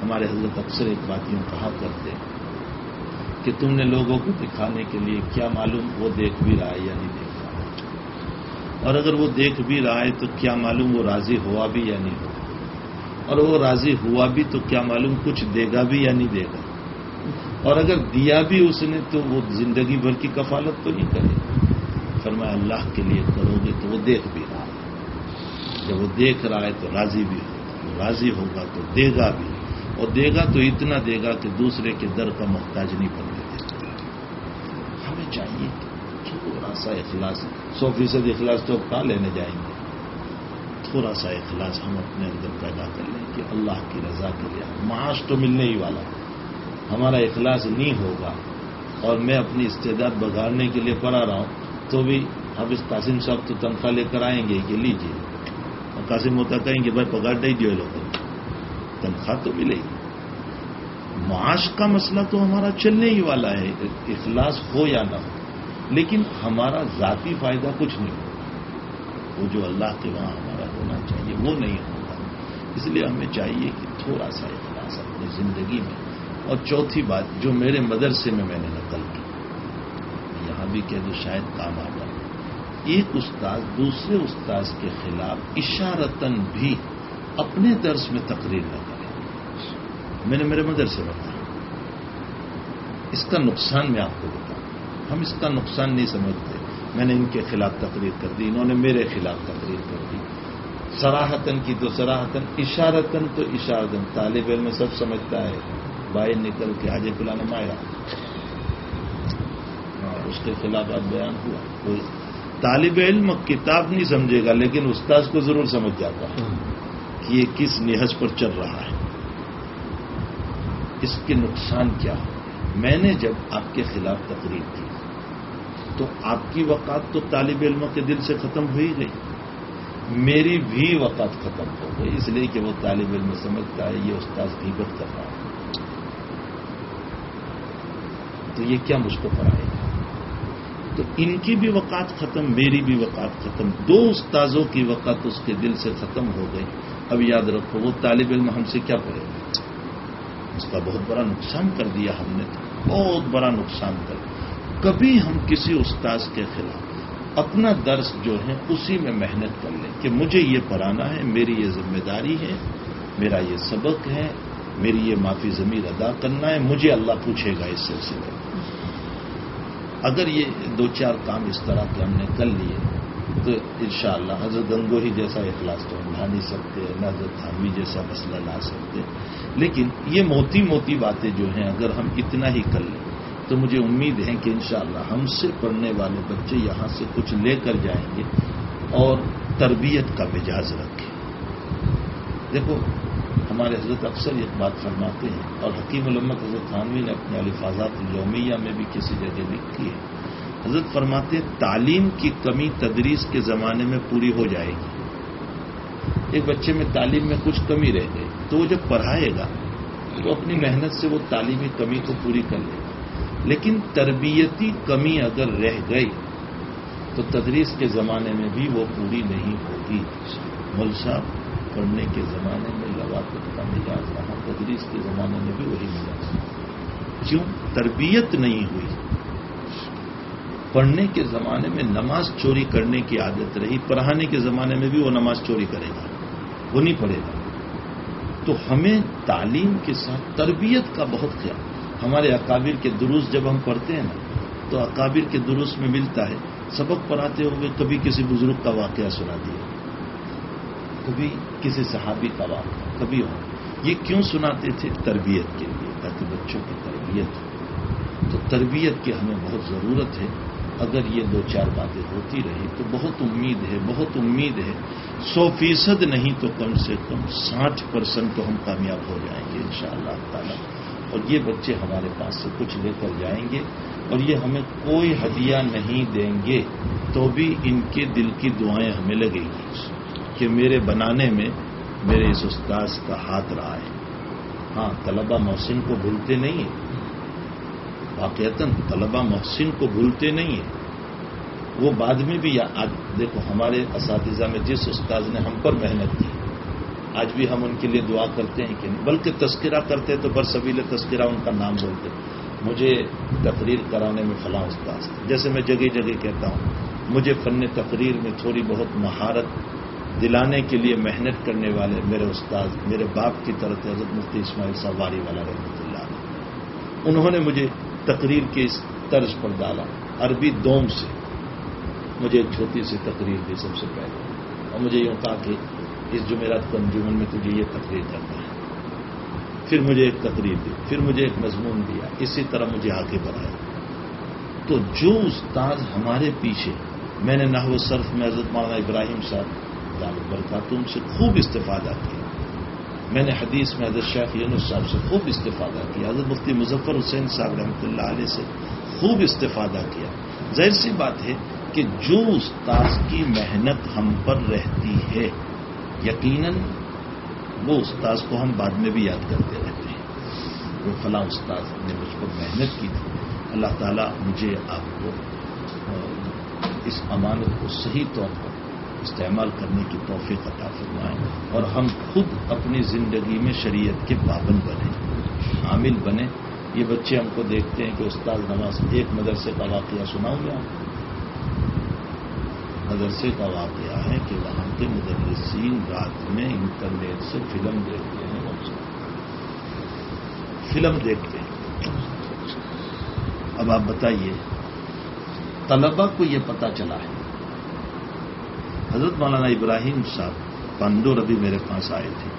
ہمارے حضرت اکثر ایک بات یوں کہا کرتے کہ تم نے لوگوں کو دکھانے کے لیے کیا معلوم وہ دیکھ بھی رہا ہے یا نہیں دیکھ رہا اور اگر وہ دیکھ بھی رہا ہے تو کیا معلوم وہ راضی ہوا بھی یا نہیں ہوا؟ اور وہ راضی ہوا بھی تو کیا معلوم کچھ دے گا بھی یا نہیں دے گا؟ اور اگر دیا بھی اس نے تو وہ زندگی بھر کی کفالت تو نہیں کرے فرمایا، اللہ کے لیے کرو گے تو وہ دیکھ بھی رہا ہے۔ جب وہ دیکھ رہا ہے تو راضی بھی ہوگا۔ راضی ہوگا تو دے گا بھی۔ اور دے گا تو اتنا دے گا کہ دوسرے کے در کا محتاج نہیں بننے دے ہمیں چاہیے تھوڑا سا اخلاص، سو فیصد اخلاص تو کہاں لینے جائیں گے۔ تھوڑا سا اخلاص ہم اپنے اندر پیدا کر لیں کہ اللہ کی رضا کے لیے معاش تو ملنے ہی والا۔ ہے ہمارا اخلاص نہیں ہوگا اور میں اپنی استعداد بگاڑنے کے لیے پڑھا رہا ہوں، تو بھی اب اس قاسم صاحب تو تنخواہ لے کر آئیں گے کہ لیجیے۔ اور قاسم ہوتا کہیں گے، بھائی، پگاڑ نہیں دیو لوگوں تنخواہ تو ملے گی۔ معاش کا مسئلہ تو ہمارا چلنے ہی والا ہے، اخلاص ہو یا نہ ہو۔ لیکن ہمارا ذاتی فائدہ کچھ نہیں ہو وہ جو اللہ کے وہاں ہمارا ہونا چاہیے، وہ نہیں ہوگا۔ اس لیے ہمیں چاہیے کہ تھوڑا سا اخلاص اپنی زندگی میں اور چوتھی بات جو میرے مدرسے میں میں نے نقل کی، یہاں بھی کہہ دو شاید کام آ جائے ایک استاد دوسرے استاذ کے خلاف اشارتن بھی اپنے درس میں تقریر نہ کرے۔ میں نے میرے مدرسے بتایا۔ اس کا نقصان میں آپ کو بتاؤں۔ ہم اس کا نقصان نہیں سمجھتے۔ میں نے ان کے خلاف تقریر کر دی، انہوں نے میرے خلاف تقریر کر دی۔ سراہتن کی تو سراہتن اشارتن تو اشارتن طالب علم سب سمجھتا ہے۔ باہر نکل کے حاجی پلانا مایا ہاں، اس کے خلاف آج بیان ہوا۔ کوئی طالب علم کتاب نہیں سمجھے گا، لیکن استاذ کو ضرور سمجھ جاتا ہے کہ یہ کس نہج پر چل رہا ہے۔ اس کے نقصان کیا ہو میں نے جب آپ کے خلاف تقریر کی، تو آپ کی وقات تو طالب علموں کے دل سے ختم ہو ہی گئی۔ میری بھی وقات ختم ہو گئی، اس لیے کہ وہ طالب علم سمجھتا ہے، یہ استاذ غیبت کر رہا ہے۔ تو یہ کیا مجھ کو پڑھائے گا تو ان کی بھی وقات ختم، میری بھی وقات ختم، دو استاذوں کی وقت اس کے دل سے ختم ہو گئی۔ اب یاد رکھو، وہ طالب علم ہم سے کیا پڑے گا اس کا بہت بڑا نقصان کر دیا ہم نے، بہت بڑا نقصان کر دیا۔ کبھی ہم کسی استاذ کے خلاف اپنا درس جو ہے اسی میں محنت کر لیں کہ مجھے یہ پڑھانا ہے، میری یہ ذمہ داری ہے، میرا یہ سبق ہے، میری یہ معافی ضمیر ادا کرنا ہے، مجھے اللہ پوچھے گا اس سلسلے میں۔ اگر یہ دو چار کام اس طرح کے ہم نے کر لیے، تو انشاءاللہ حضرت گنگو ہی جیسا اخلاص تو ہم لا نہیں سکتے، نہ حضرت تھانوی جیسا مسئلہ لا سکتے۔ لیکن یہ موتی موتی باتیں جو ہیں، اگر ہم اتنا ہی کر لیں، تو مجھے امید ہے کہ انشاءاللہ ہم سے پڑھنے والے بچے یہاں سے کچھ لے کر جائیں گے اور تربیت کا مزاج رکھیں۔ دیکھو ہمارے حضرت اکثر ایک بات فرماتے ہیں اور حکیم علمت حضرت خانوی نے اپنے الفاظات الومیہ میں بھی کسی جگہ لکھی ہے۔ حضرت فرماتے ہیں تعلیم کی کمی تدریس کے زمانے میں پوری ہو جائے گی۔ ایک بچے میں تعلیم میں کچھ کمی رہ گئی تو وہ جب پڑھائے گا تو اپنی محنت سے وہ تعلیمی کمی کو پوری کر لے گا۔ لیکن تربیتی کمی اگر رہ گئی تو تدریس کے زمانے میں بھی وہ پوری نہیں ہوگی۔ مل صاحب پڑھنے کے زمانے میں لواقت کا مزاج رہا تدریس کے زمانے میں بھی وہی مزاج کیوں؟ تربیت نہیں ہوئی۔ پڑھنے کے زمانے میں نماز چوری کرنے کی عادت رہی، پڑھانے کے زمانے میں بھی وہ نماز چوری کرے گا، وہ نہیں پڑھے گا۔ تو ہمیں تعلیم کے ساتھ تربیت کا بہت خیال۔ ہمارے اکابر کے دروس جب ہم پڑھتے ہیں نا، تو اکابر کے دروس میں ملتا ہے، سبق پڑھاتے ہوئے کبھی کسی بزرگ کا واقعہ سنا دیا۔ کبھی کسی صحابی کا واقعہ کبھی ہو یہ کیوں سناتے تھے؟ تربیت کے لیے، تاکہ بچوں کی تربیت ہو۔ تو تربیت کی ہمیں بہت ضرورت ہے۔ اگر یہ دو چار باتیں ہوتی رہی تو بہت امید ہے، بہت امید ہے۔ سو فیصد نہیں تو کم سے کم ساٹھ پرسنٹ تو ہم کامیاب ہو جائیں گے ان شاء اللہ تعالیٰ۔ اور یہ بچے ہمارے پاس سے کچھ لے کر جائیں گے اور یہ ہمیں کوئی ہدیہ نہیں دیں گے۔ تو بھی ان کے دل کی دعائیں ہمیں لگیں گی۔ کہ میرے بنانے میں میرے اس استاذ کا ہاتھ رہا ہے۔ ہاں طلبہ محسن کو بھولتے نہیں ہیں۔ واقعتا طلبہ محسن کو بھولتے نہیں ہیں۔ وہ بعد میں بھی دیکھو، ہمارے اساتذہ میں جس استاذ نے ہم پر محنت کی، آج بھی ہم ان کے لیے دعا کرتے ہیں کہ نہیں؟ بلکہ تذکرہ کرتے تو برسبیل تذکرہ ان کا نام بولتے۔ مجھے تقریر کرانے میں فلاں استاذ جیسے میں جگہ جگہ کہتا ہوں، مجھے فن تقریر میں تھوڑی بہت مہارت دلانے کے لیے محنت کرنے والے میرے استاد میرے باپ کی طرف حضرت مفتی اسماعیل سواری والا رحمۃ اللہ علیہ۔ انہوں نے مجھے تقریر کے اس طرز پر ڈالا۔ عربی دوم سے مجھے ایک چھوٹی سی تقریر دی سب سے پہلے۔ اور مجھے یوں کہا کہ اس جمعرات کنجومن میں تجھے یہ تقریر کرنا ہے۔ پھر مجھے ایک تقریر دی، پھر مجھے ایک مضمون دیا۔ اسی طرح مجھے آگے بڑھایا۔ تو جو استاد ہمارے پیچھے، میں نے نحو صرف میں حضرت مولانا ابراہیم صاحب دعوت برکاتم سے خوب استفادہ کیا۔ میں نے حدیث میں حضرت شیخ یونس صاحب سے خوب استفادہ کیا، حضرت مفتی مظفر حسین صاحب رحمۃ اللہ علیہ سے خوب استفادہ کیا۔ ظاہر سی بات ہے کہ جو استاذ کی محنت ہم پر رہتی ہے، یقیناً وہ استاذ کو ہم بعد میں بھی یاد کرتے رہتے ہیں۔ وہ فلاں استاذ نے مجھ پر محنت کی تھی۔ اللہ تعالیٰ مجھے آپ کو اس امانت کو صحیح طور پر استعمال کرنے کی توفیق عطا فرمائیں اور ہم خود اپنی زندگی میں شریعت کے پابند بنے، عامل بنے۔ یہ بچے ہم کو دیکھتے ہیں کہ استاد نواز ایک مدرسے کا واقعہ سناؤں گا مدرسے کا واقعہ ہے کہ وہاں کے مدرسین رات میں انٹرنیٹ سے فلم دیکھتے ہیں۔ فلم دیکھتے ہیں۔ اب آپ بتائیے طلبا کو یہ پتا چلا ہے حضرت مولانا ابراہیم صاحب پانڈو ربی میرے پاس آئے تھے۔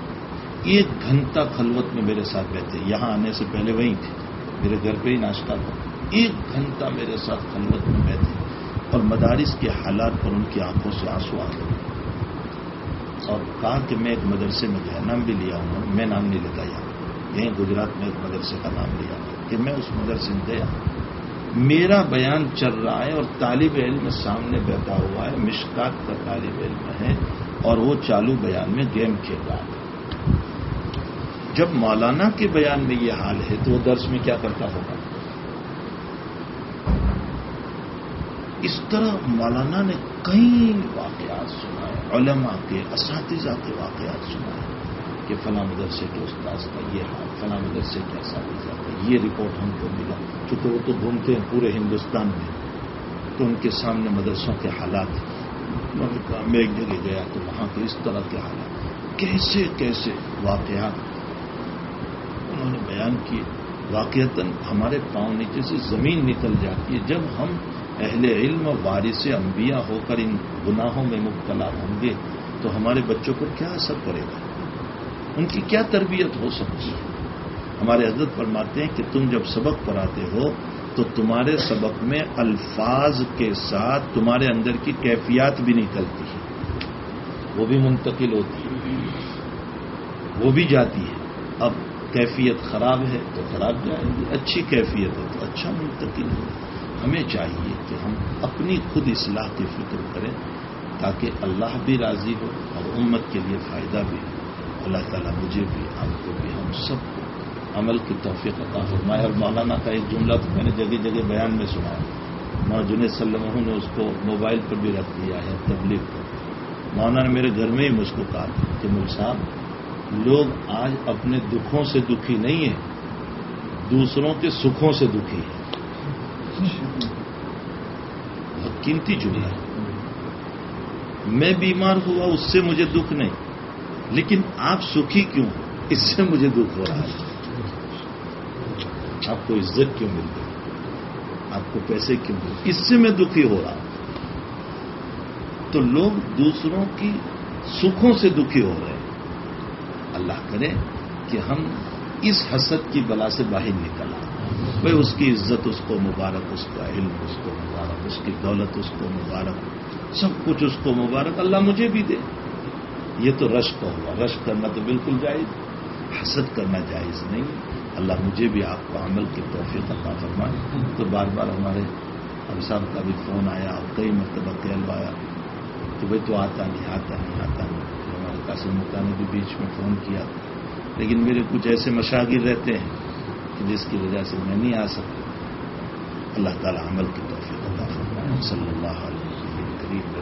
ایک گھنٹہ خلوت میں میرے ساتھ بیٹھے۔ یہاں آنے سے پہلے وہیں تھے۔ میرے گھر پہ ہی ناشتہ تھا۔ ایک گھنٹہ میرے ساتھ خلوت میں بیٹھے اور مدارس کے حالات پر ان کی آنکھوں سے آنسو آ گئے۔ اور کہا کہ میں ایک مدرسے میں گیا، نام بھی لیا ہوں میں نام نہیں لیتا یہاں۔ یہیں گجرات میں ایک مدرسے کا نام لیا کہ میں اس مدرسے میں گیا۔ میرا بیان چل رہا ہے اور طالب علم سامنے بیٹھا ہوا ہے، مشکات کا طالب علم ہے اور وہ چالو بیان میں گیم کھیل رہا ہے۔ جب مولانا کے بیان میں یہ حال ہے تو وہ درس میں کیا کرتا ہوگا؟ اس طرح مولانا نے کئی واقعات سنائے، علماء کے اساتذہ کے واقعات سنائے۔ کہ فلاں مدرسے کے استاذ کا یہ حال، فلاں مدرسے کے اساتذہ کا یہ رپورٹ ہم کو ملا۔ چونکہ وہ تو گھومتے ہیں پورے ہندوستان میں، تو ان کے سامنے مدرسوں کے حالات میں ایک جگہ گیا تو وہاں کے اس طرح کے حالات کیسے کیسے واقعات؟ انہوں نے بیان کیے واقعتاً ہمارے پاؤں نیچے سے زمین نکل جاتی ہے۔ جب ہم اہل علم وارث انبیاء ہو کر ان گناہوں میں مبتلا ہوں گے تو ہمارے بچوں پر کیا اثر کرے گا؟ ان کی کیا تربیت ہو سکتی ہے؟ ہمارے حضرت فرماتے ہیں کہ تم جب سبق پڑھاتے ہو تو تمہارے سبق میں الفاظ کے ساتھ تمہارے اندر کی کیفیات بھی نکلتی ہے وہ بھی منتقل ہوتی ہے وہ بھی جاتی ہے اب کیفیت خراب ہے تو خراب جائے گی۔ اچھی کیفیت ہے تو اچھا منتقل ہوگا ہمیں چاہیے کہ ہم اپنی خود اصلاح کی فکر کریں تاکہ اللہ بھی راضی ہو اور امت کے لیے فائدہ بھی ہو۔ اللہ تعالیٰ مجھے بھی، آپ کو بھی، ہم سب کو عمل کی توفیق عطا فرمائے۔ اور مولانا کا ایک جملہ تو میں نے جگہ جگہ بیان میں سنا ہے۔ ماں جنید صلی نے اس کو موبائل پر بھی رکھ دیا ہے، تبلیغ پر۔ مولانا نے میرے گھر میں ہی مجھ کو کہا کہ مل صاحب، لوگ آج اپنے دکھوں سے دکھی نہیں ہیں، دوسروں کے سکھوں سے دکھی ہیں۔ بہت قیمتی جملہ ہے۔ میں بیمار ہوا، اس سے مجھے دکھ نہیں۔ لیکن آپ سکھی کیوں؟ اس سے مجھے دکھ ہو رہا ہے۔ آپ کو عزت کیوں مل گئی؟ آپ کو پیسے کیوں مل اس سے میں دکھی ہو رہا ہوں۔ تو لوگ دوسروں کی سکھوں سے دکھی ہو رہے ہیں۔ اللہ کرے کہ ہم اس حسد کی بلا سے باہر نکل آئیں۔ بھائی، اس کی عزت، اس کو مبارک، اس کا علم، اس کو مبارک، اس کی دولت، اس کو مبارک، سب کچھ اس کو مبارک۔ اللہ مجھے بھی دے۔ یہ تو رش کا ہوا۔ رش کرنا تو بالکل جائز، حسد کرنا جائز نہیں۔ اللہ مجھے بھی آپ کو عمل کی توفیق عطا فرمائے۔ تو بار بار ہمارے ہم صاحب کا بھی فون آیا، اور کئی مرتبہ کہلوایا کہ بھائی تو آتا نہیں آتا نہیں آتا نہیں۔ ہمارے قاسم مکہ نے بھی بیچ میں فون کیا۔ لیکن میرے کچھ ایسے مشاغر رہتے ہیں کہ جس کی وجہ سے میں نہیں آ سکتا۔ اللہ تعالیٰ عمل کی توفیق عطا فرمائے۔ صلی اللہ علیہ وسلم